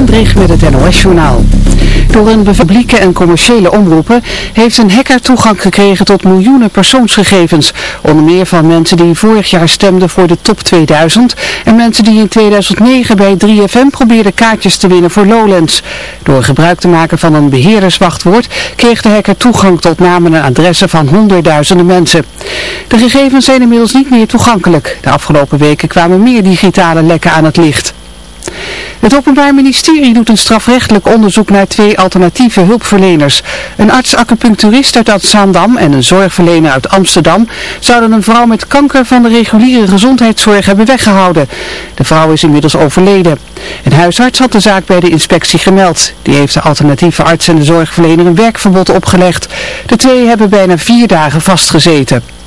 Zendrig met het NOS-journaal. Door een publieke en commerciële omroepen heeft een hacker toegang gekregen tot miljoenen persoonsgegevens. Onder meer van mensen die vorig jaar stemden voor de top 2000 en mensen die in 2009 bij 3FM probeerden kaartjes te winnen voor Lowlands. Door gebruik te maken van een beheerderswachtwoord kreeg de hacker toegang tot namen en adressen van honderdduizenden mensen. De gegevens zijn inmiddels niet meer toegankelijk. De afgelopen weken kwamen meer digitale lekken aan het licht. Het Openbaar Ministerie doet een strafrechtelijk onderzoek naar twee alternatieve hulpverleners. Een arts-acupuncturist uit Zaandam en een zorgverlener uit Amsterdam zouden een vrouw met kanker van de reguliere gezondheidszorg hebben weggehouden. De vrouw is inmiddels overleden. Een huisarts had de zaak bij de inspectie gemeld. Die heeft de alternatieve arts en de zorgverlener een werkverbod opgelegd. De twee hebben bijna vier dagen vastgezeten.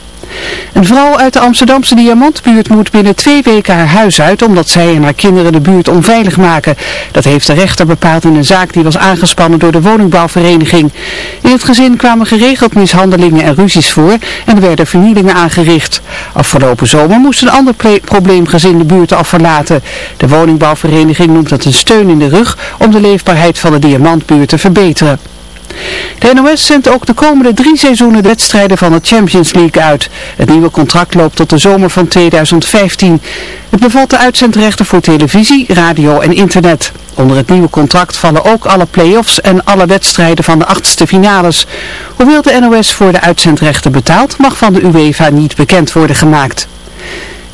Een vrouw uit de Amsterdamse Diamantbuurt moet binnen twee weken haar huis uit omdat zij en haar kinderen de buurt onveilig maken. Dat heeft de rechter bepaald in een zaak die was aangespannen door de woningbouwvereniging. In het gezin kwamen geregeld mishandelingen en ruzies voor en er werden vernielingen aangericht. Afgelopen zomer moest een ander probleemgezin de buurt af verlaten. De woningbouwvereniging noemt dat een steun in de rug om de leefbaarheid van de Diamantbuurt te verbeteren. De NOS zendt ook de komende drie seizoenen de wedstrijden van de Champions League uit. Het nieuwe contract loopt tot de zomer van 2015. Het bevat de uitzendrechten voor televisie, radio en internet. Onder het nieuwe contract vallen ook alle play-offs en alle wedstrijden van de achtste finales. Hoewel de NOS voor de uitzendrechten betaalt, mag van de UEFA niet bekend worden gemaakt.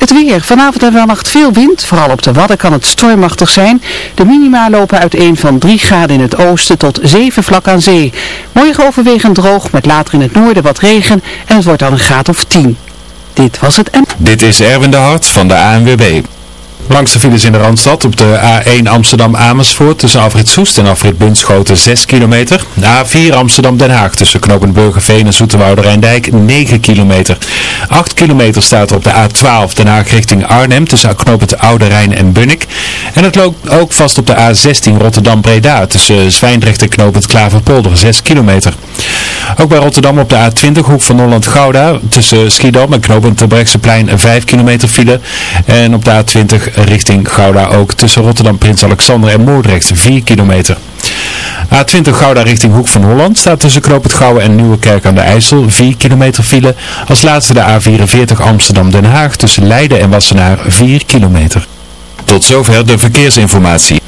Het weer. Vanavond en vannacht veel wind. Vooral op de Wadden kan het stormachtig zijn. De minima lopen uiteen van 3 graden in het oosten tot 7 vlak aan zee. Morgen overwegend droog met later in het noorden wat regen en het wordt dan een graad of 10. Dit was het en... Dit is Erwin de Hart van de ANWB. Langs de files in de Randstad op de A1 Amsterdam-Amersfoort tussen Afrit Soest en Afrit Bunschoten 6 kilometer. De A4 Amsterdam-Den Haag tussen knooppunt Burgerveen en Zoeterwoude Rijndijk 9 kilometer. 8 kilometer staat op de A12 Den Haag richting Arnhem tussen knooppunt Oude Rijn en Bunnik. En het loopt ook vast op de A16 Rotterdam-Breda tussen Zwijndrecht en knooppunt Klaverpolder 6 kilometer. Ook bij Rotterdam op de A20 hoek van Holland-Gouda tussen Schiedam en knooppunt Terbrechtseplein 5 kilometer file. En op de A20 richting Gouda ook tussen Rotterdam, Prins Alexander en Moordrecht 4 kilometer. A20 Gouda richting Hoek van Holland staat tussen Knoop het Gouwen en Nieuwekerk aan de IJssel 4 kilometer file. Als laatste de A44 Amsterdam-Den Haag tussen Leiden en Wassenaar 4 kilometer. Tot zover de verkeersinformatie.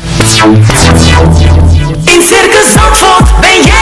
In Circus Zandvoort ben jij.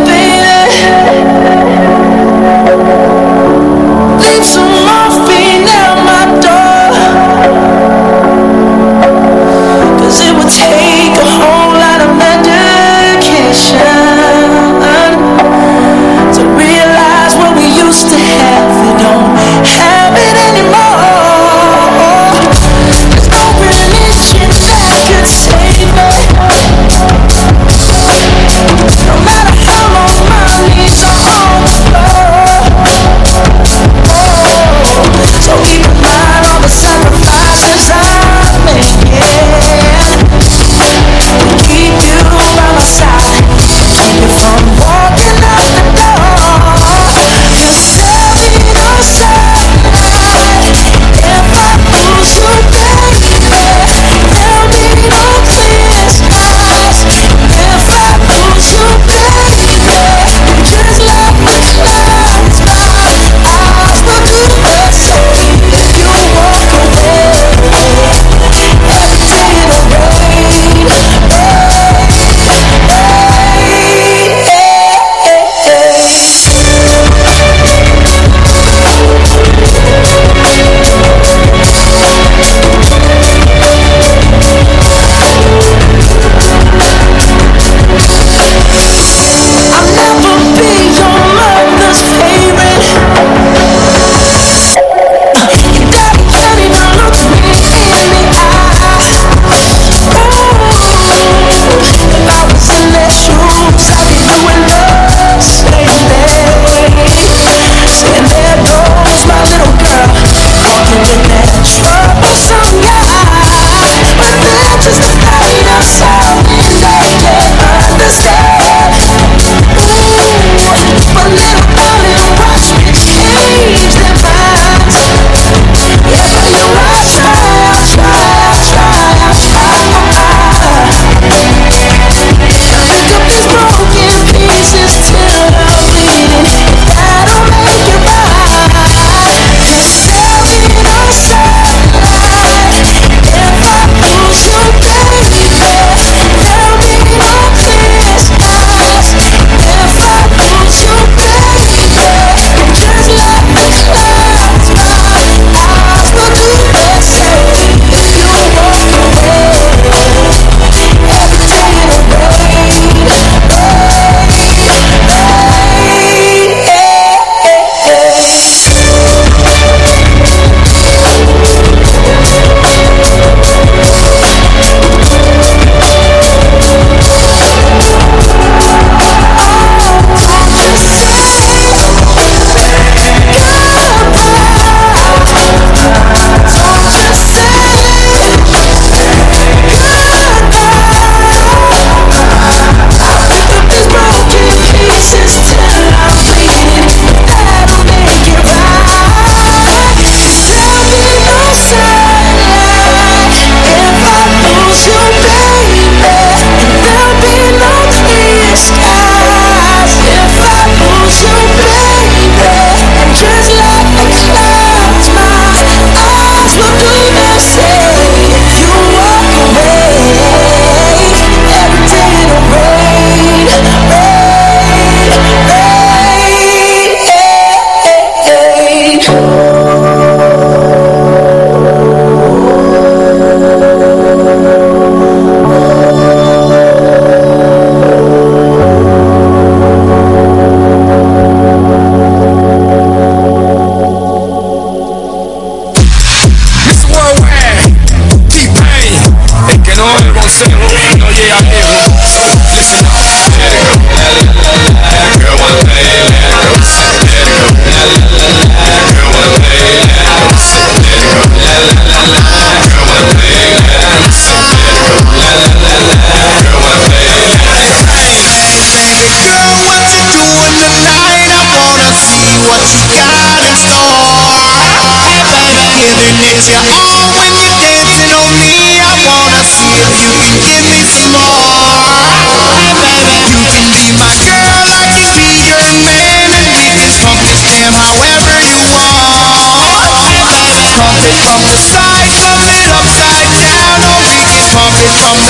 I'm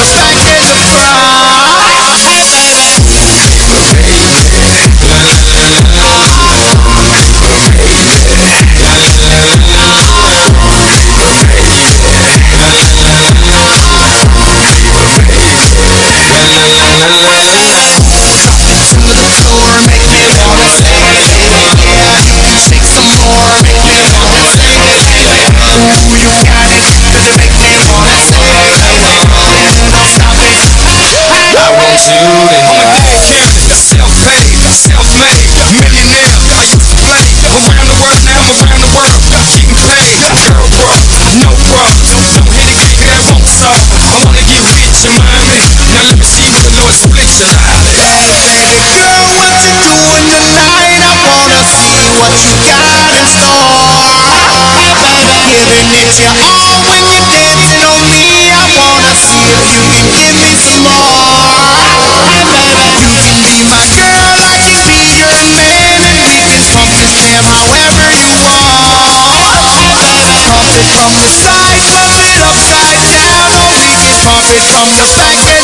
Self-made, to now I'm around the world. Getting paid, girl, bro, no problem. Don't hit a gig that won't solve. I wanna get rich, you mind me? Now let me see what the Lord splits you. Baby girl, what you tonight? I wanna see what you got in store. Giving it all when you're dancing on me. I wanna see if you can give me it from the side, pump it upside down, we can pump it from the back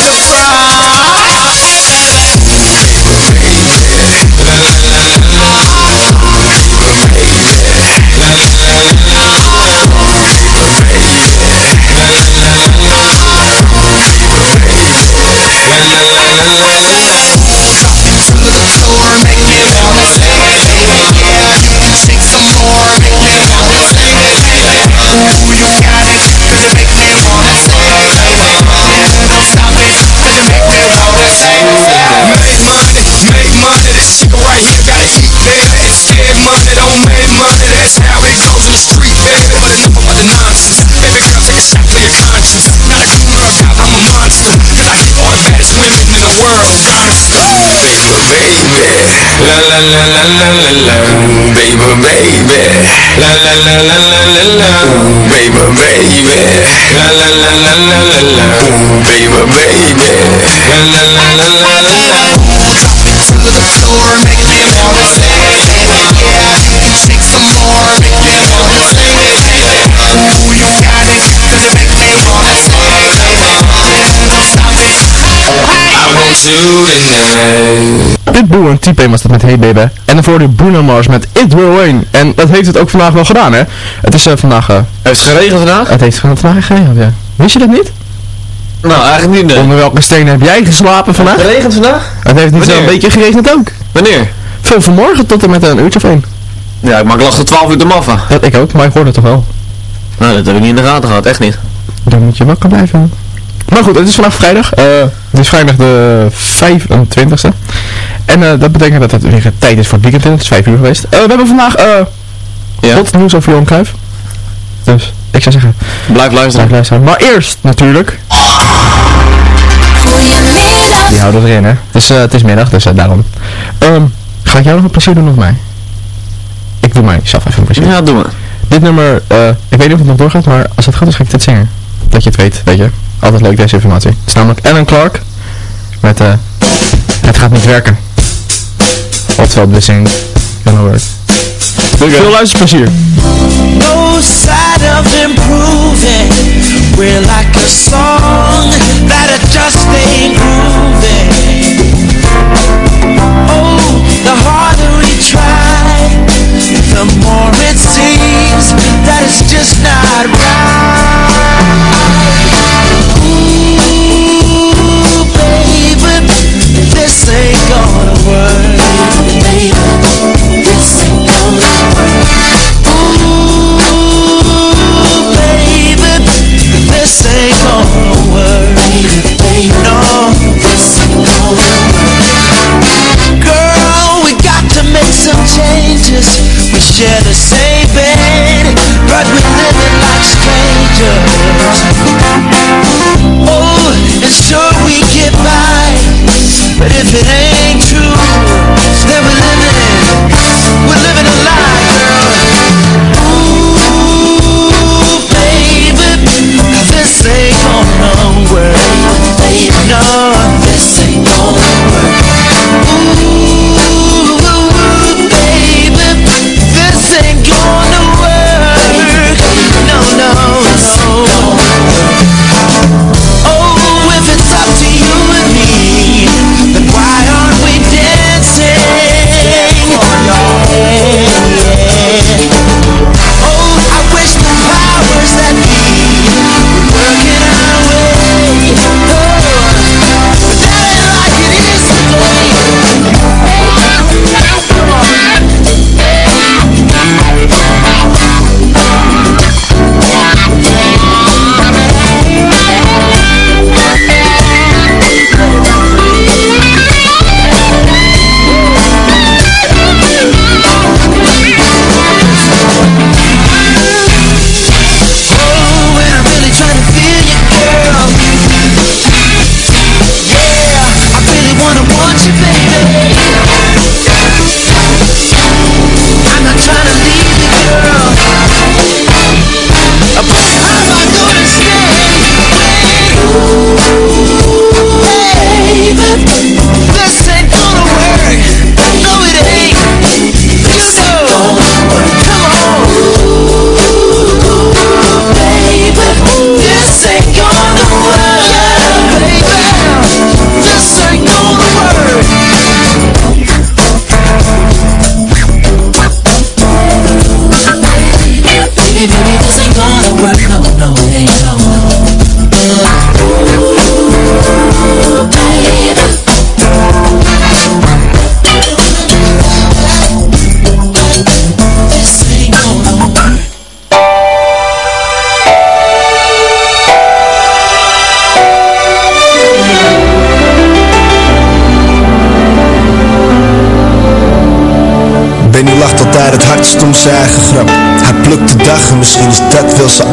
La la la la la la la, baby baby. La la la la la la la, baby baby. La la la la la la la, baby baby. La la la la la la la. Drop it to the floor, make them wanna say, yeah. You some more, make them wanna say, ooh you got it, gonna make me wanna say, stop it. I won't do it now. Pitbull en T-Pain was dat met Hey Baby. En daarvoor de Bruno Mars met It Will Rain. En dat heeft het ook vandaag wel gedaan, hè? Het is eh, vandaag... eh, Heeft het geregend vandaag? het heeft vandaag geregend, ja. Wist je dat niet? Nou, eigenlijk niet, nee. Onder welke steen heb jij geslapen vandaag? Geregend vandaag? Het heeft niet zo een Wanneer? beetje geregend ook. Wanneer? Veel vanmorgen tot en met een uurtje of één. Ja, maar ik lag tot 12 uur de maffa. Dat ik ook, maar ik hoorde het toch wel. Nou, dat heb ik niet in de gaten gehad, echt niet. Dan moet je wakker blijven. Maar goed, het is vandaag vrijdag. eh, het is vrijdag de 25e. En eh, dat betekent dat het weer tijd is voor het weekend. in. Het is 5 uur geweest. Eh, we hebben vandaag eh Ja. hot nieuws over Johan Cruijff. Dus ik zou zeggen, Blijf luisteren. blijf luisteren. Maar eerst natuurlijk, die houden erin hè. Het is, eh, het is middag, dus daarom. Ehm, ga ik jou nog een plezier doen of mij? Ik doe mij zelf even een plezier. Ja, doe maar. Dit nummer, eh, ik weet niet of het nog doorgaat, maar als het gaat is ga ik dit zingen. Dat je het weet, weet je. Altijd leuk deze informatie. Het is namelijk Alan Clark met eh Het gaat niet werken. Oftewel This ain't gonna work. Veel luisterplezier. No sign of improving. We're like a song that it just ain't grooving. Oh, the harder we try, the more it seems that it's just not right.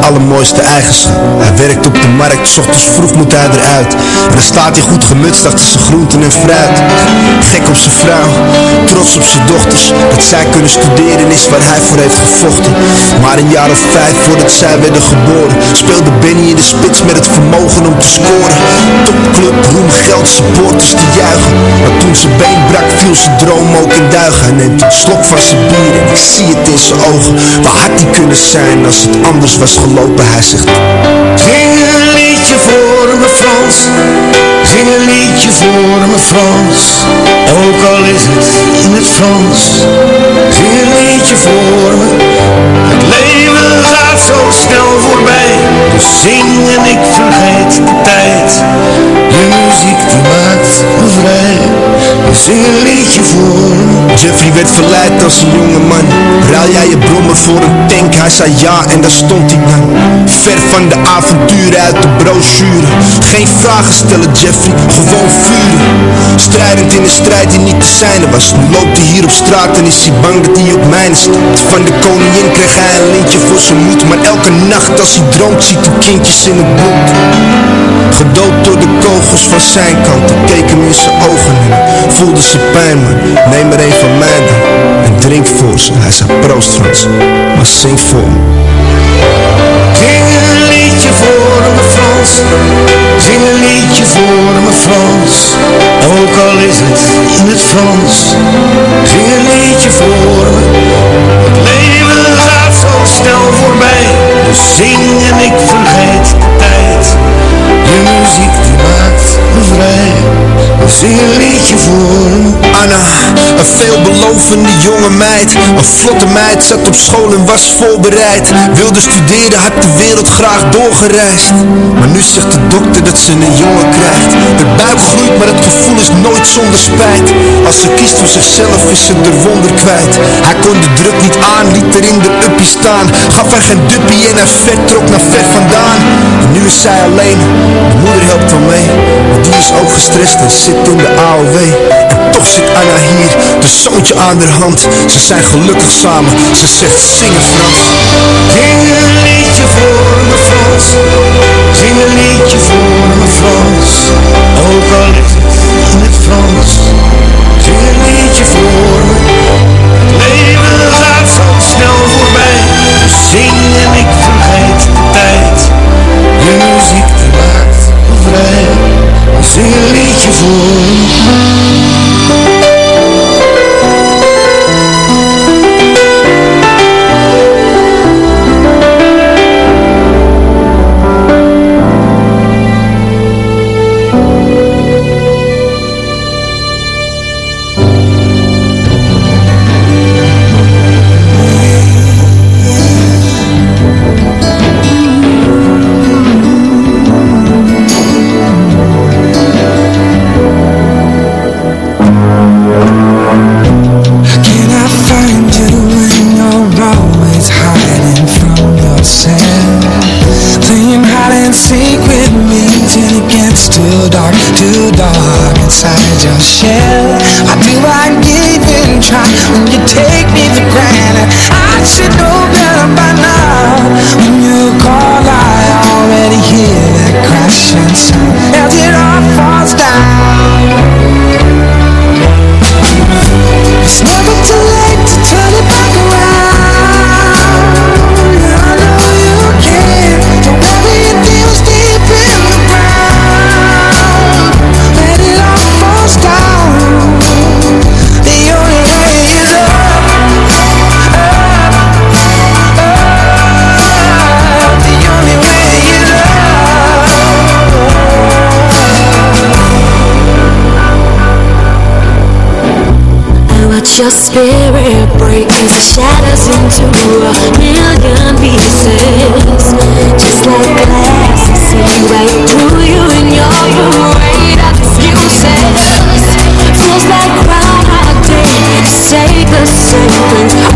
Allermooiste eigenschap Hij werkt op de markt, s ochtends vroeg moet hij eruit. En dan staat hij goed gemutst achter zijn groenten en fruit. Gek op zijn vrouw, trots op zijn dochters Dat zij kunnen studeren is waar hij voor heeft gevochten. Maar een jaar of vijf voordat zij werden geboren Speelde Benny in de spits met het vermogen om te scoren. Topclub, roem, geld, supporters te juichen. Maar toen zijn been brak viel zijn droom ook in duigen. Hij neemt een slok van zijn bier en ik zie het in zijn ogen. Waar had hij kunnen zijn als het anders was gelopen Hij zegt Zing een liedje voor me Frans. Zing een liedje voor me Frans. Ook al is het in het Frans. Zing een liedje voor me. Het leven gaat zo snel voorbij. Dus zing en ik vergeet de tijd. Je muziek die maakt me vrij. Dus zing een liedje voor me. Jeffrey werd verleid als een jonge man. Ruil jij je brommer voor een tank? Hij zei ja en daar stond hij dan Ver van de avonturen uit de brochure. Geen vragen stellen Jeffrey, gewoon vuren. Strijdend in een strijd die niet te zijne was. Nu loopt hij hier op straat en is hij bang dat hij op mijne staat Van de koningin kreeg hij een lintje voor zijn moed. Maar elke nacht als hij droomt ziet hij kindjes in het bloed. Gedood door de kogels van zijn kant. Ik keek hem in zijn ogen en voelde zijn pijn man Neem er een van mij dan. En drink voor ze. Hij zei proost Frans, maar zing voor me Zing een liedje voor me Frans. Zing een liedje voor me Frans. Ook al is het in het Frans. Zing een liedje voor me. Het leven gaat zo snel voorbij. Dus zing en ik vergeet de tijd. Je muziek die maakt me vrij. Zing een liedje voor me. Anna, een veelbelovende jonge meid. Een vlotte meid, zat op school en was voorbereid. Wilde studeren, had de wereld graag doorgereisd Maar nu zegt de dokter dat ze een jongen krijgt. De buik groeit, maar het gevoel is nooit zonder spijt. Als ze kiest voor zichzelf is ze de wonder kwijt. Hij kon de druk niet aan, liet er in de uppie staan. Gaf haar geen duppie en hij vertrok naar ver vandaan. En nu is zij alleen, de moeder helpt wel mee Maar die is ook gestrest en zit in de AOW toch zit Anna hier, de zoontje aan haar hand Ze zijn gelukkig samen, ze zegt zing het Frans. Zing een liedje voor me Frans. Zing een liedje voor me Frans. Ook al is het in het Frans. Zing een liedje voor me Het leven gaat zo snel voorbij. Dus zing en ik vergeet de tijd. Je muziek die maakt me vrij Zing een liedje voor your spirit break as it shatters into a million pieces. Just like glass, I see right through you in your parade of excuses. Feels like Groundhog Day, say the same thing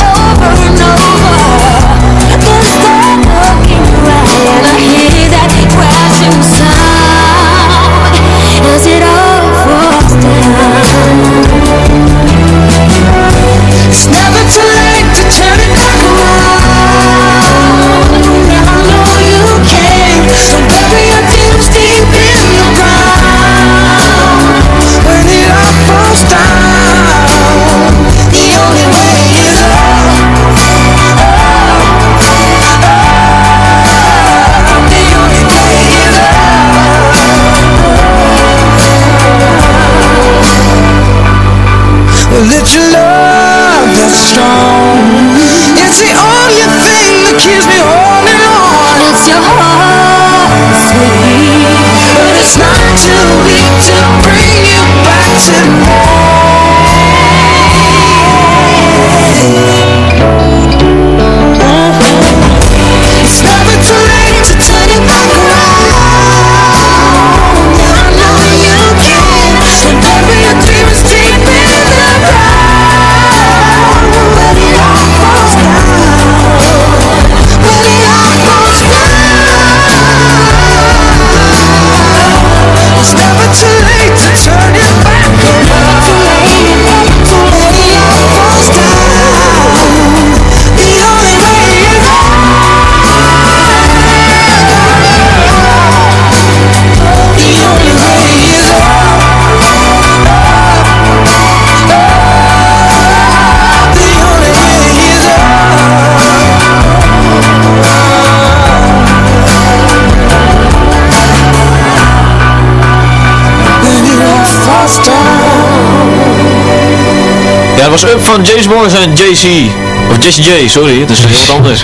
was Up van Jace Morris en JC. Of Jesse J, sorry, het is heel wat anders.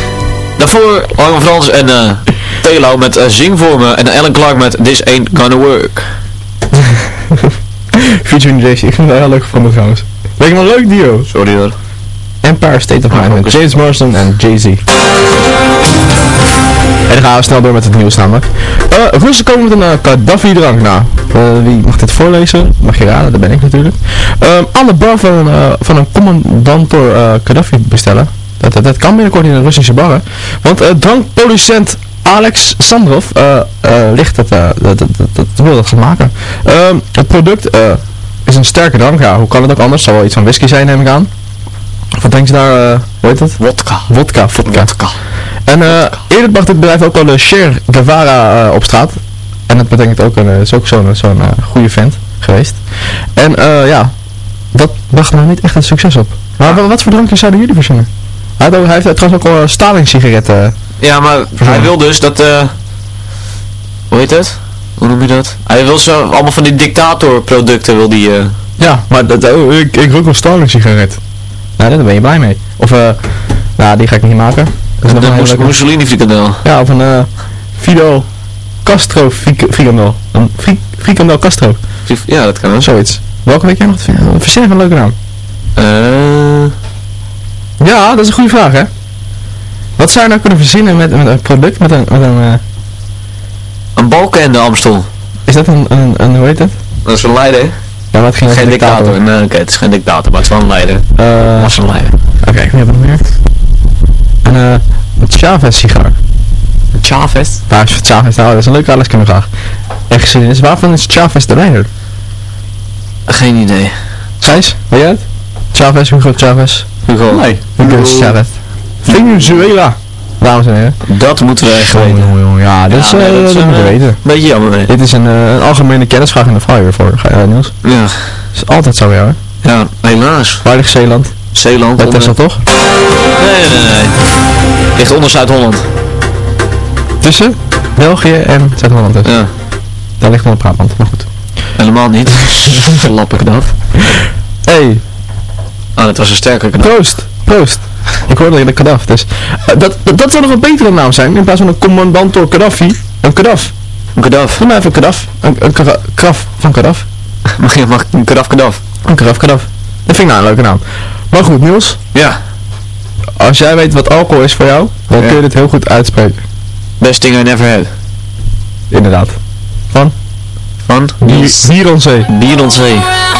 Daarvoor Armin Frans en eh Telo met eh, Zing voor me en Alan Clark met This Ain't Gonna Work. Featuring JC. Ik vind het wel heel leuk gevonden trouwens. Weet je wat een leuk duo? Sorry hoor. Empire State of Mind met James Morrison en Jay-Z. En dan gaan we snel door met het nieuws namelijk. Uh, Russen komen met een uh, Gaddafi-drank. Nou, eh, wie mag dit voorlezen? Mag je raden, dat ben ik natuurlijk. Um, aan de bar van, een, van een commandantor Gaddafi bestellen. Dat, dat, dat kan binnenkort in de Russische barren. Want drankproducent Alex Sandrov ligt het, dat, dat, dat, dat wil dat gaan maken. Ehm, het product is een sterke drank. Ja, hoe kan het ook anders? Zal wel iets van whisky zijn, neem ik aan. Wat denk je daar, uh, hoe heet? Wodka. Wodka, vodka. En uh, eerder bracht het bedrijf ook al de Cher Guevara uh, op straat. En dat betekent ook, een, is ook zo'n zo'n goede vent geweest. En ja, dat bracht nou niet echt een succes op. Maar ja. wat voor drankjes zouden jullie verzinnen? Hij, had ook, hij heeft trouwens ook al Stalin sigaretten. Ja, maar hij wil dus dat, hoe heet het? Hoe noem je dat? Hij wil zo, allemaal van die dictatorproducten wil die... ja, maar dat, oh, ik, ik rook wel Stalin sigaret. Nou, daar ben je blij mee. Of, eh, uh, nou, die ga ik niet maken. Dat is nog een Mussolini frikandel. Ja, of een uh, Fidel Castro frikandel. Een fri frikandel Castro. Ja, dat kan ook. Zoiets. Welke weet jij nog te vinden? Verzin even een leuke naam. Eh... Ja, dat is een goede vraag, hè? Wat zou je nou kunnen verzinnen met, met een product, met een... Met een, uh... een balken in de Amstel. Is dat een, een, een, hoe heet dat? Dat is een leider. Ja, maar het ging geen dictator. dictator. Nee, oké, okay, het is geen dictator, maar het is wel een leider. Uh, was een leider. Oké, okay, ik heb nog meer. En eh, uh, een Chavez sigaar. Een Chavez? Nou, dat is een leuke alles kunnen graag. En geschiedenis, waarvan is Chavez de leider? Geen idee. Gijs, weet jij het? Chavez, Hugo Chavez. Hugo. Nee, Hugo Chavez. Venezuela. Dames en heren. Dat moeten we echt weten. Jongen, jongen. Ja, dat is, ja, uh, dat, dat moeten we weten. Beetje jammer. Dit is een, uh, een algemene kennisvraag in de fire voor uh, Niels. Ja. Dat is altijd zo, ja. Ja, helaas. Waar ligt Zeeland? Zeeland. Bij Texel toch? Nee, nee, nee. Ligt onder Zuid-Holland. Tussen België en Zuid-Holland dus. Ja. Daar ligt onder Brabant, maar goed. Helemaal niet. Lap ik dat. Hey. Oh, dat was een sterke knap. Proost. Proost. Ik hoorde dat je de Kadaf, dus uh, dat, dat, dat zou nog een betere naam zijn in plaats van een commandant door. Een Kadaf. Een Kadaf. Doe maar even Kadaf. Een, een kraf van Kadaf. Mag je mag een Kadaf Kadaf? Een Kadaf Kadaf. Dat vind ik nou een leuke naam. Maar goed, Niels. Ja. Als jij weet wat alcohol is voor jou, dan ja. kun je dit heel goed uitspreken. Best thing I never had. Inderdaad. Van? Van? Niels. Bier on zee. Bier on zee.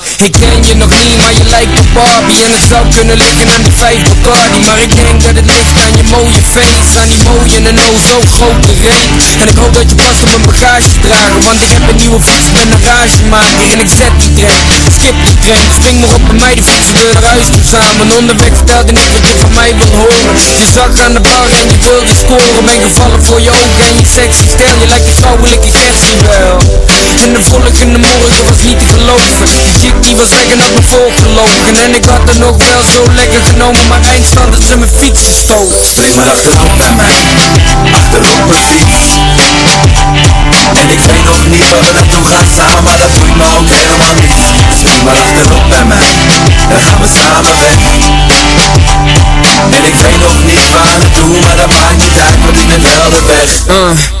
ik ken je nog niet, maar je lijkt op Barbie. En het zou kunnen liggen aan die vijf Bacardi. Maar ik denk dat het ligt aan je mooie face Aan die mooie en oh zo grote reet. En ik hoop dat je past op mijn bagage dragen Want ik heb een nieuwe fiets met een ragemaker En ik zet die trein, skip die trein Spring maar op bij mij, die fietsen we naar huis toe samen. Onderweg stelde ik wat je van mij wil horen. Je zag aan de bar en je wilde scoren. Ben gevallen voor je ogen en je sexy stijl. Je lijkt een vrouwelijke Gertie wel. En de volgende morgen was niet te geloven was weg en had me voorgelogen En ik had er nog wel zo lekker genomen. Maar eindstand ze mijn fiets gestolen. Spring maar achterop bij mij, achterop mijn fiets. En ik weet nog niet waar we naartoe gaan samen, maar dat doet me ook helemaal niet. Spring maar achterop bij mij, dan gaan we samen weg. En ik weet nog niet waar naartoe, maar dat maakt niet uit, want ik ben wel de weg. Uh,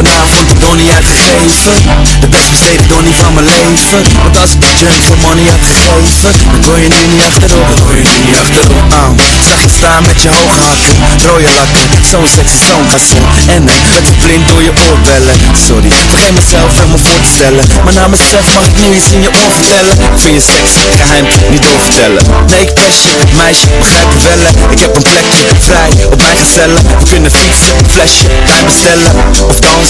Vanavond de donnie uitgegeven. De best besteden donnie van mijn leven. Want als ik de junk voor money had gegeven Dan kon je nu niet achterop, dan kon je nu niet achterop. Aan Zag je staan met je hoge hakken, rode lakken Zo'n sexy, zo'n garçon En dan werd je blind door je oorbellen. Sorry, vergeet mezelf helemaal voor te stellen. Maar namens Sef mag ik nu iets in je oor vertellen. Ik vind je sexy, geheim, niet doorvertellen Nee, ik pest je, meisje, begrijp je wel? Ik heb een plekje, vrij, op mijn gezellen. We kunnen fietsen, flesje, wijn bestellen. Of dansen,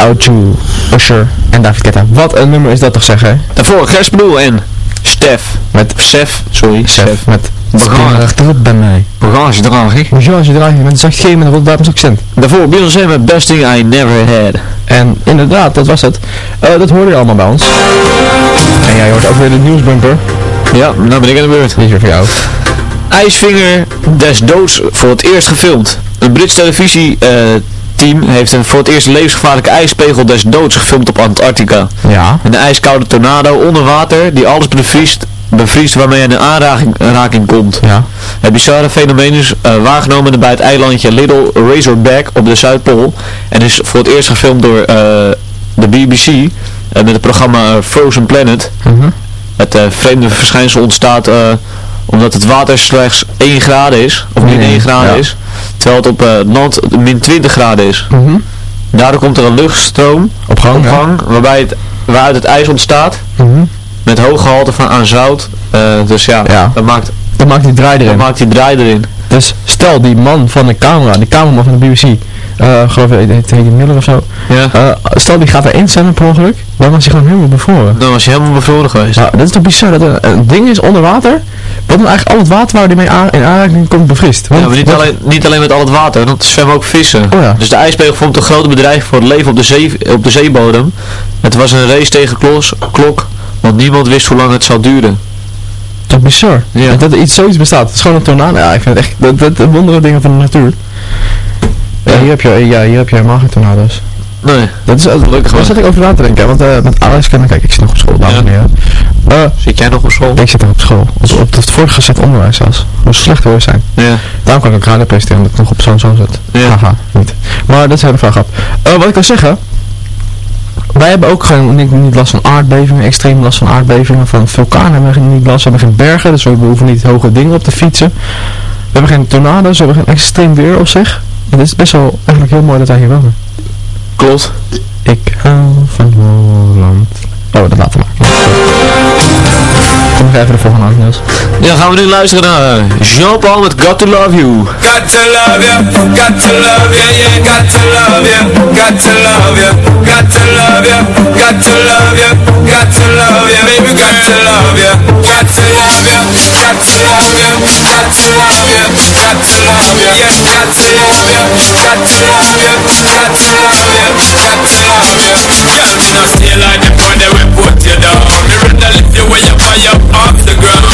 You, Usher en David Guetta. Wat een nummer is dat toch zeg hè? Daarvoor Broel en Stef. Met Sef, sorry. Chef, met Bagage. achterop bij mij. Bagage als je draait met een zacht G met een Rotterdams accent. Daarvoor Beyoncé met Best Thing I Never Had. En inderdaad, dat was het. Eh, dat hoorde je allemaal bij ons. En jij hoort ook weer de nieuwsbumper. Ja, nou ben ik aan de beurt. Die is weer voor jou. IJsvinger des doods voor het eerst gefilmd. Een Brits televisie eh, team heeft een voor het eerst levensgevaarlijke ijspegel des doods gefilmd op Antarctica. Ja. Een ijskoude tornado onder water die alles bevriest, bevriest waarmee je in een aanraking, komt. Ja. Het bizarre fenomeen is eh, waargenomen bij het eilandje Little Razorback op de Zuidpool en is voor het eerst gefilmd door eh, de BBC eh, met het programma Frozen Planet. Mhm. Het vreemde verschijnsel ontstaat omdat het water slechts 1 graden is, of Nee, 1 graden ja. is, terwijl het op het land min 20 graden is. Mhm. Daardoor komt er een luchtstroom Op gang, op ja. gang waarbij het, waaruit het ijs ontstaat Mhm. met hoog gehalte van aan zout. Eh, dus ja, Ja. dat maakt, Dan maakt die draai dat erin. maakt die draai erin. Dus stel die man van de camera, die cameraman van de BBC, eh geloof ik, heet heet hij Miller of zo. Ja. Stel die gaat erin stemmen per ongeluk, dan was hij gewoon helemaal bevroren. Dan was je helemaal bevroren geweest. Nou, dat is toch bizar dat een ding is onder water, wat dan eigenlijk al het water waar die mee aan, in aanraking komt bevriest. Want- Ja, maar niet alleen, niet alleen met al het water, want er zwemmen ook vissen. Oh ja. Dus de ijsberg vormt een grote bedrijf voor het leven op de, zee, op de zeebodem. Het was een race tegen klos, klok, want niemand wist hoe lang het zou duren. Toch bizar. Ja. Dat er iets zoiets bestaat. Het is gewoon een tornado. Ja, ik vind het echt, dat, dat, dat wondere dingen van de natuur. Ja, hier heb je, ja, hier heb je helemaal geen tornado's. Nee, Dat is Gelukkig Daar zat ik over na te denken, want eh, met Alex kennen, kijk, ik zit nog op school, dames en heren. Eh, zit jij nog op school? ik zit nog op school. Als op het voortgezet onderwijs zelfs. Hoe slecht wil je zijn? Ja. Daarom kan ik ook radio presenteren, omdat ik nog op zo'n zo'n zit. Ja. Haha, niet. Maar dat is een vraag grap. Eh, wat ik wil zeggen, wij hebben ook gewoon niet, niet last van aardbevingen, extreem last van aardbevingen, van vulkanen hebben we niet last, we hebben geen bergen, dus we hoeven niet hoge dingen op te fietsen. We hebben geen tornado's, we hebben geen extreem weer op zich. Het is best wel eigenlijk heel mooi dat wij hier wonen. Klopt. Ik hou van Holland. Oh, dat laten we maar. Kom nog even de volgende aan, Niels. Ja, gaan we nu luisteren naar eh, Jean-Paul met Got to Love You. Got to love you, got to love you, yeah, got to love you, got to love you, got to love you, got to love you, got to love you, baby, got to love you, got to love you, got to love you, got to love you, got to love you, yeah, got to love you, got to love you, got to love you, got to love you. Girl, me not stay like them when they will put you down. Me rather lift you way up off the ground.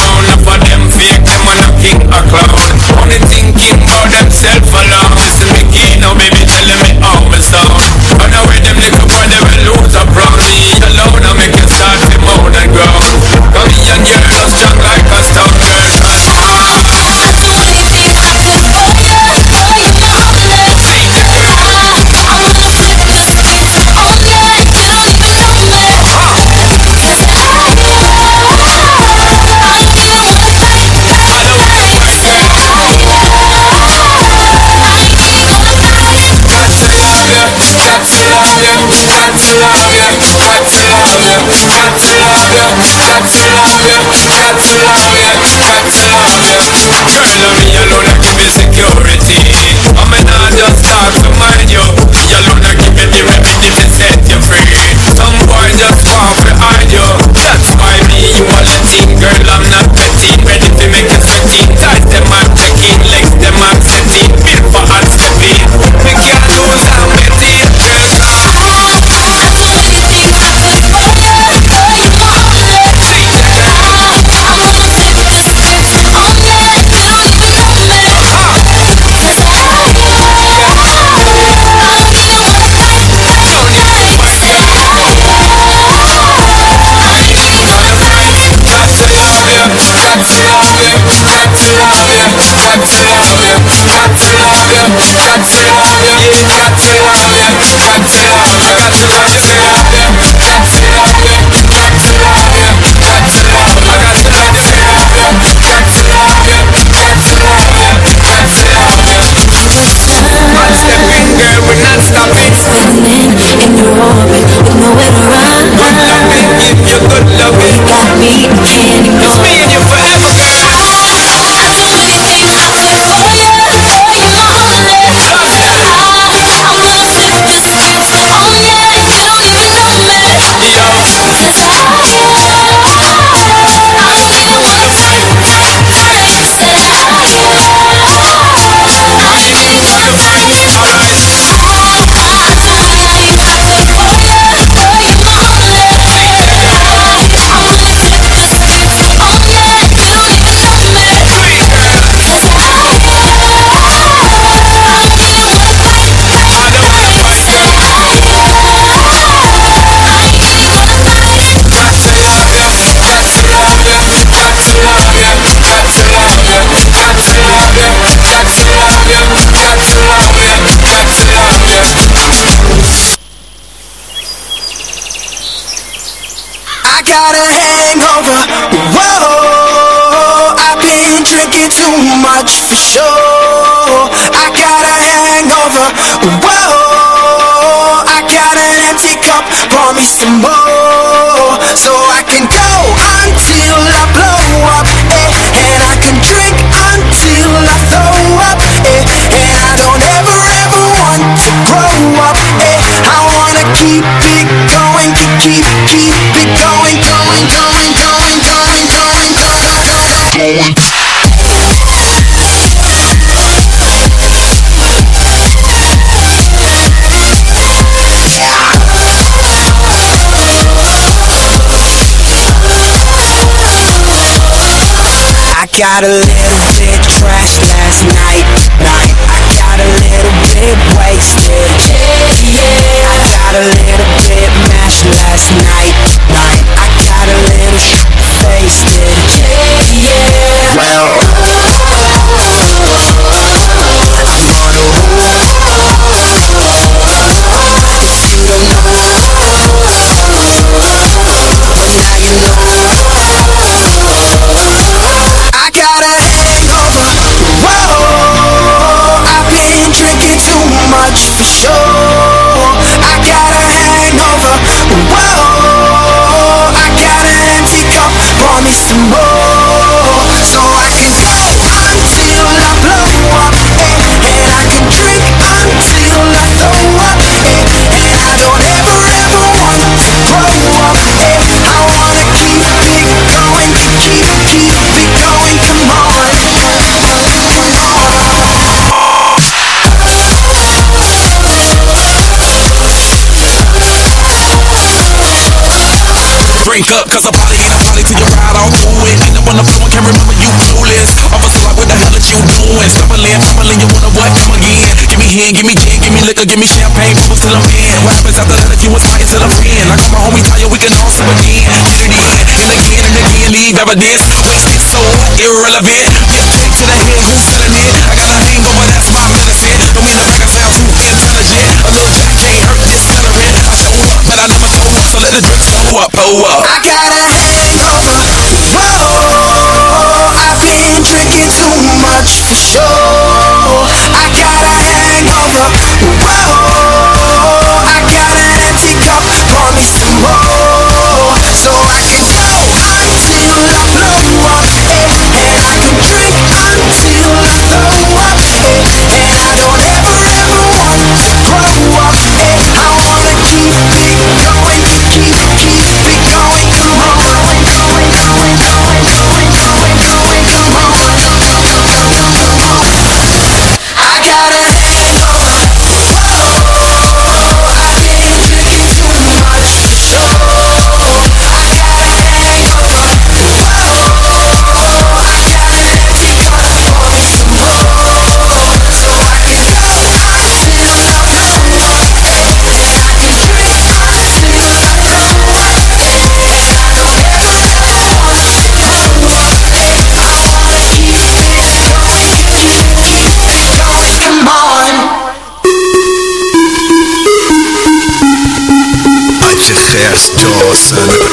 Got me a candy much. I got a hangover. Whoa, I got an empty cup. Pour me some more, so I can go until I blow up. Eh, and I can drink until I throw up. Eh, and I don't ever ever want to grow up. Eh, I wanna keep it going, keep keep keep it going, going, going, I got up, cause a party ain't a party till you ride all through it. Ain't no on the phone, can't remember you clueless. Officer, like, what the hell is you doing? Stumbling, fumbling, you wanna what? Come again. Give me hand, give me gin, give me liquor, give me champagne, bubbles till I'm in. What happens after that if you was lying to the friend? Like my homie tired, we can all sip again. Get it in, and again, and again, leave evidence. Wasted so irrelevant. Get paid to the head, who's selling it? I got a so let the drink pour up, pour up. I got a hangover. Whoa, I've been drinking too much for sure. I got a hangover. Whoa, Dawson,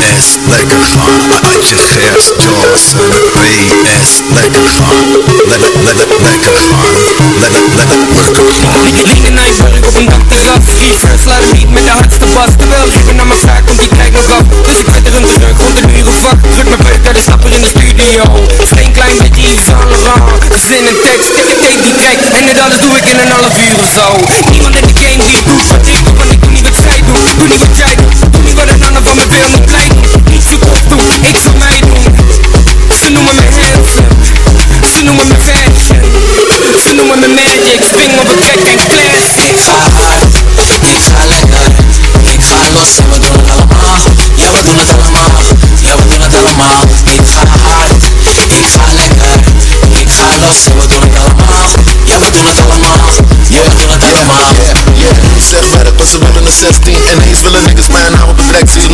PS, lekker gaan. Uit je vers Dawson, PS, lekker gaan. Lekker, lekker, lekker gaan. Lekker, lekker, lekker gaan. Liegen naar je werk op een dakterras Research laat het niet met de hardste bas Terwijl liever naar mijn zaak, want die kijkt nog af Dus ik zet er een druk rond de muren vak Druk mijn beuk naar de stapper in de studio Steen klein beetje Yves Saint Laurent Zin en tekst, ik tape die track En dit alles doe ik in een half uur of zo Niemand in de game die doet wat ik doe Want ik doe niet wat zij doet, doe niet wat jij doet Wat een ander van me wil, niet klein doen Niet zoek op doen, ik zal mij doen Ze noemen me handsome Ze noemen me fashion Ze noemen me magic. Spring op een kek en classic Ik ga hard, ik ga lekker Ik ga los en we doen het allemaal Ja we doen het allemaal, ja we doen het allemaal Ik ga hard, ik ga lekker Ik ga los en we doen het allemaal Ja we doen het allemaal, ja we doen het allemaal Yeah, zeg werk, maar ze willen een 16 Ineens willen niggas naam op het rek zien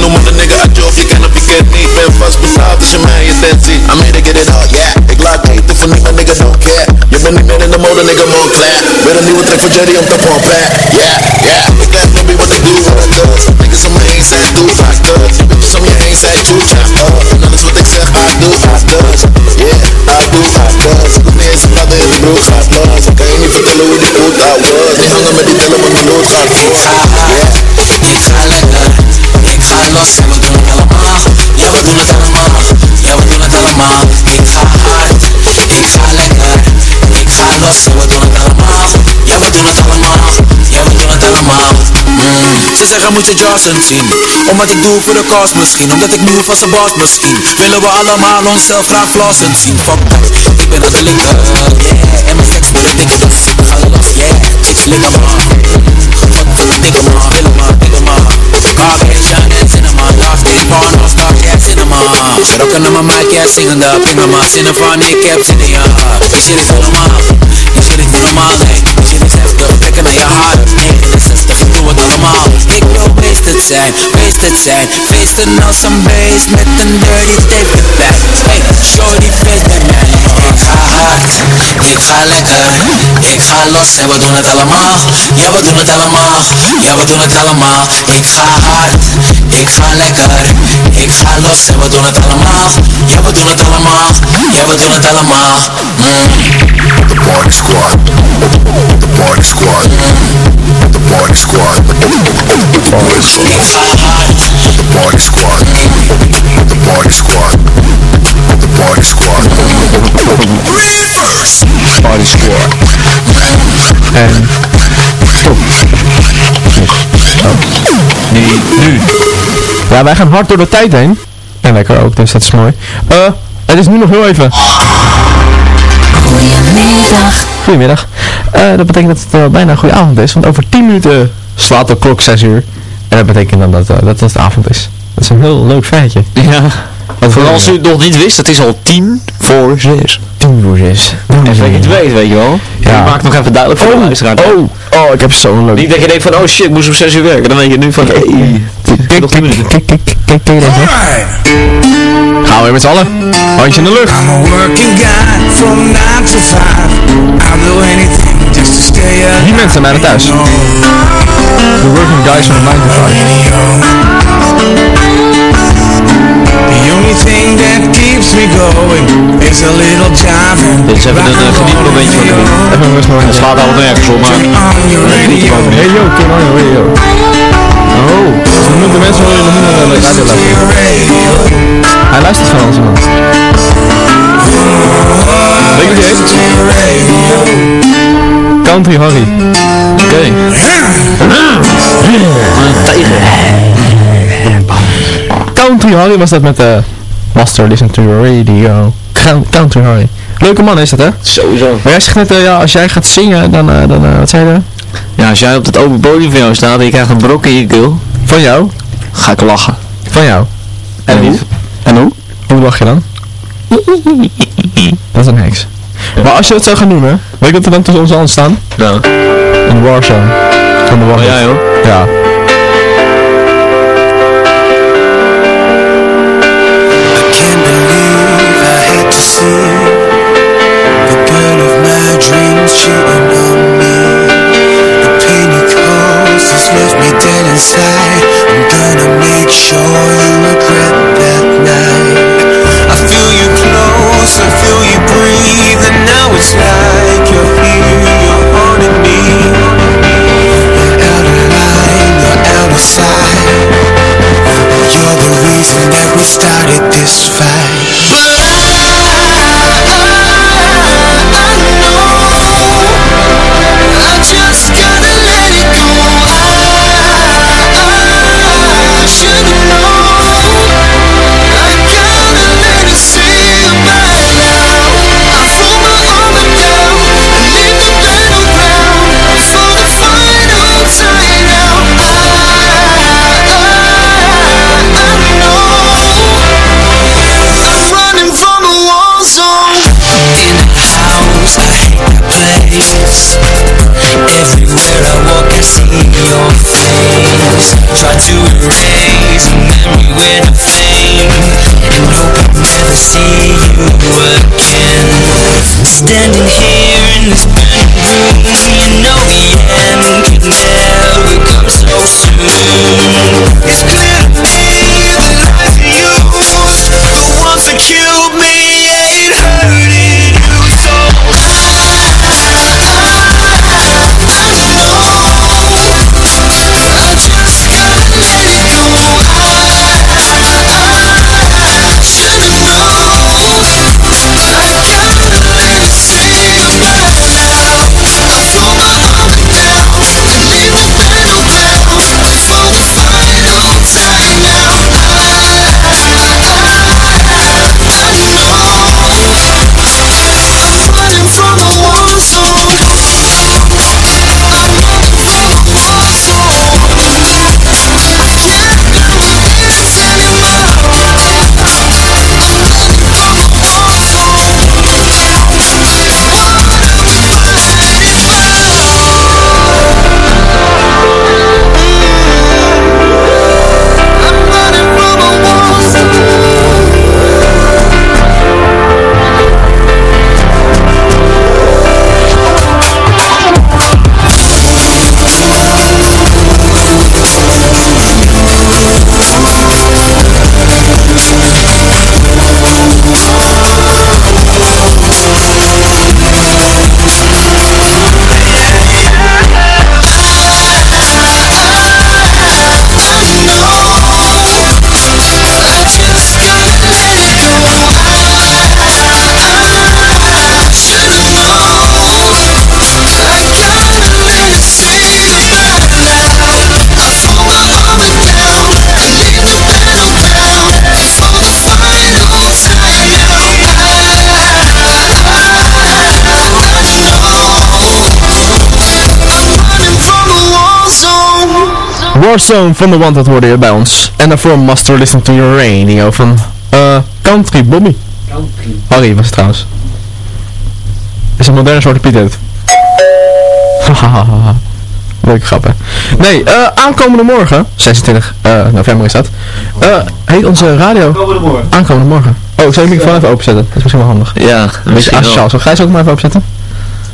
I'm here to get it all, yeah. Ik laat niet te verniet, maar nigga don't care. Je bent niet in de mode, nigga, more clap Weer een nieuwe track I'm om te pompen, yeah, yeah. Ik lijkt Bobby, want ik do, what ik doe Niggas om me heen zijn too vaster Bitches om je heen zijn too vaster En alles wat ik zeg, I do, I Yeah, I do, I does. Laat me eens praten in mijn broek, I does. I, je niet vertellen hoe die goed I was. Die hangen met die pillen, want die lood, I does Yeah, I lekker Ik ga los, het allemaal Ja, we doen het allemaal Ja, allemaal. Ze zeggen moet je Johnson zien? Om wat ik doe voor de cause misschien Omdat ik nu van zijn boss misschien. Willen we allemaal onszelf graag flossen zien Fuck. Dat, ik ben aan de linker Yeah, en mijn sex willen dikke er los, yeah. Bitch, man Fuck, man, willen man, dikke man Caucasian en cinema Last day, porn, all-star, yeah, cinema rocken mijn mic, yeah, zingende Prima maar, zinnen van ik heb zin in shit is helemaal Normaal, Die shit is heftig, trekken naar je hart 69, ik doe het allemaal Ik wil wasted zijn, zijn Feesten als een beest met een dirty tape erbij Hey, shorty feest bij mij Ik ga hard, ik ga lekker Ik ga los en we doen het allemaal Ja, we doen het allemaal Ja, we doen het allemaal Ik ga hard, ik ga lekker Ik ga los en we doen het allemaal Ja, we doen het allemaal Ja, we doen het allemaal mm. The party squad En stop. Nu, nu. Ja, wij gaan hard door de tijd heen. En lekker ook, dus dat is mooi. Eh, het is nu nog heel even. Goedemiddag. Goedemiddag. Eh, dat betekent dat het eh, bijna goede avond is, want over 10 minuten slaat de klok 6 uur. En dat betekent dan dat, eh, dat het avond is. Dat is een heel leuk feitje. Ja. Vooral als u het nog niet wist, het is al tien voor zes. 10 voor 6. En dat je het weet, weet je wel. Ja. Ja. Maak nog even duidelijk voor de luisteraar. Oh, oh, ik heb zo'n leuk... Niet dat je denkt van, oh shit, ik moest om 6 uur werken. Dan weet je nu van, hey, Kijk, nog 10 minuten. kijk, kijk? Gaan we weer met z'n allen. Handje in de lucht. I'm a working guy from 9 to 5 I'll do anything just to stay alive Die mensen zijn bijna thuis. The working guys from 9 to 5. Only thing that keeps me going is a little jiving Dit is even een uh, genietmomentje van de week. Even een rust Het slaat allemaal nergens op, maar... Hey yo, turn on your radio. Oh, ze moeten mensen horen in de radio luisteren. Hij luistert van ons man. Weet je het heet? Country Harry. Oké. Een tijger. Country Harry was dat met de Master Listen to Your Radio. Count- Country Harry. Leuke man is dat hè? Sowieso. Maar jij zegt net, eh, ja, als jij gaat zingen, dan, eh, dan eh, wat zei je? Ja, als jij op het open podium van jou staat en je krijgt een brok in je keel, Van jou? ga ik lachen. Van jou. En hoe? En hoe? Hoe lach je dan? Dat is een heks. Maar als je het zou gaan doen, hè? Weet je wat er dan tussen ons aan staan? Ja. Een warzone. Van de Oh, warzone. jij hoor. Ja. On me. The pain it causes left me dead inside. I'm gonna make sure you regret that night. I feel you close, I feel you breathe, and now it's like you're here, you're haunting me. You're out of line, you're out of sight. You're the reason that we started this fight. Standing here in this burning room You know the end could never come so soon Warzone van de Wanted hoorde je bij ons. En daarvoor Master Listen to Your Radio van eh Country Bobby. Harry was het trouwens. Is een moderne soort Piet. Hahaha. Leuke grappen. Nee, eh, aankomende morgen, 26 eh, november is dat, eh, heet onze radio... Aankomende morgen. Aankomende morgen. Oh, ik zal je microfoon even openzetten. Dat is misschien wel handig. Ja, Een beetje misschien wel. asociaal. Zal Gijs ook maar even openzetten?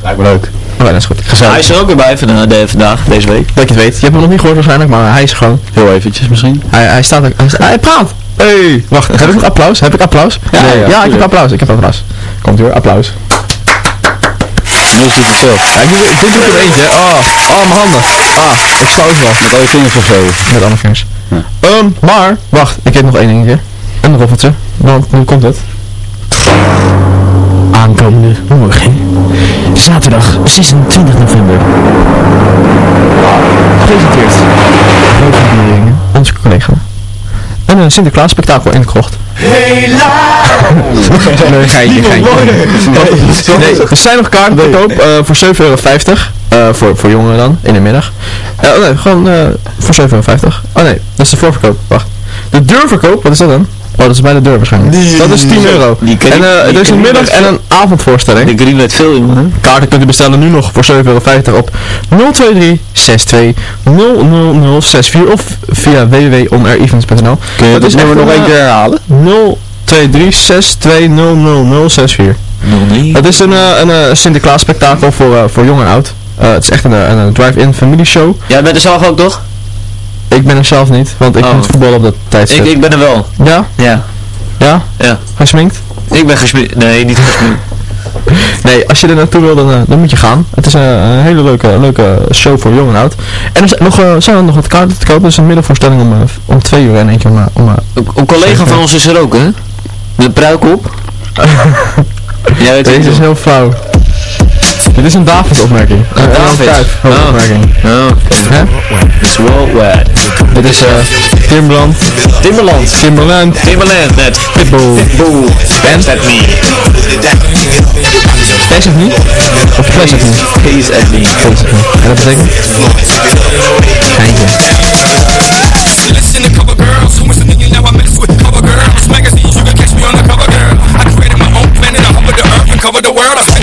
Lijkt me leuk. Oh, dat is goed. Gezellig. Hij is er ook weer bij van, de, vandaag, deze week. Dat je het weet. Je hebt hem nog niet gehoord waarschijnlijk, maar hij is er gewoon. Heel eventjes misschien. Hij, hij staat ook. Hij, hij praat! Hey! Wacht, heb ik nog applaus? Heb ik applaus? Ja, Nee, ja, ja, ik heb applaus. Ik heb applaus. Komt hoor, applaus. Niels doet het zelf. Ja, ik doe, ik doe er een eentje. Oh, oh, mijn handen. Ah, ik sla ook wel. Met al je vingers of zo. Met alle vingers. Ehm, maar, wacht, ik heb nog één dingetje. Een roffeltje. Want nu komt het. Aankomende morgen. Zaterdag 26 november. Gepresenteerd. Onze collega. Een uh, Sinterklaas spektakel in de krocht. nee, geintje, geintje. Nee, er zijn nog kaarten te koop eh, voor 7,50 euro. eh, voor, voor jongeren dan, in de middag. Eh, oh nee, gewoon eh, voor 7,50 euro. Oh nee, dat is de voorverkoop. Wacht. De deurverkoop, wat is dat dan? Oh, dat is bij de deur waarschijnlijk. dat is 10 euro. die en eh, die er is een middag en veel. een avondvoorstelling. De Greenlight film, hè? Kaarten kunt u bestellen nu nog voor 7,50 euro op 023 62 00064 of via www.onerevents.nl. Kun je Dat dat is nummer nog een, één keer herhalen? 023 62 00064. Nog niet. Het is een, eh, een, eh, Sinterklaas spektakel voor, eh, voor jong en oud. Eh, het is echt een, eh, een, een drive-in familieshow. Jij bent er zelf ook toch? Ik ben er zelf niet, want ik Oh. moet voetballen op dat tijdstip. Ik, ik ben er wel. Ja? Ja. Ja? Ja. Gesminkt? Ik ben gesminkt. Nee, niet gesminkt. Nee, als je er naartoe wil, dan, eh, dan moet je gaan. Het is een, een hele leuke, leuke show voor jong en oud. En er zijn nog, eh, zijn er nog wat kaarten te kopen. Dus een middelvoorstelling om, eh, om twee uur en eentje om, eh, om, eh, Een, collega van ons is er ook, hè? Met een pruik op. Weet Deze is heel flauw. Dit is een David-opmerking. Een Een David. Cruijff Oh. opmerking. Oh, Hè? it's worldwide. Dit is eh Timberland. Timberland. Timberland. Timberland net. Pitbull. Boel. Dance at me. Deze of niet? Of Flash of niet? Please at me. En dat betekent? Geintje. Cover girls who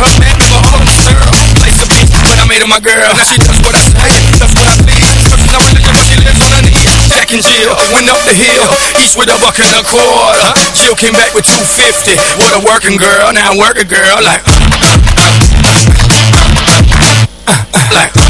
At me for all of the syrup. Place a bitch, but I made her my girl. Now she does what I say, does what I please. Cause she's not religion, but she lives on her knees. Jack and Jill went up the hill, each with a buck and a quarter. Jill came back with 250. What a working girl, now work a girl like. like.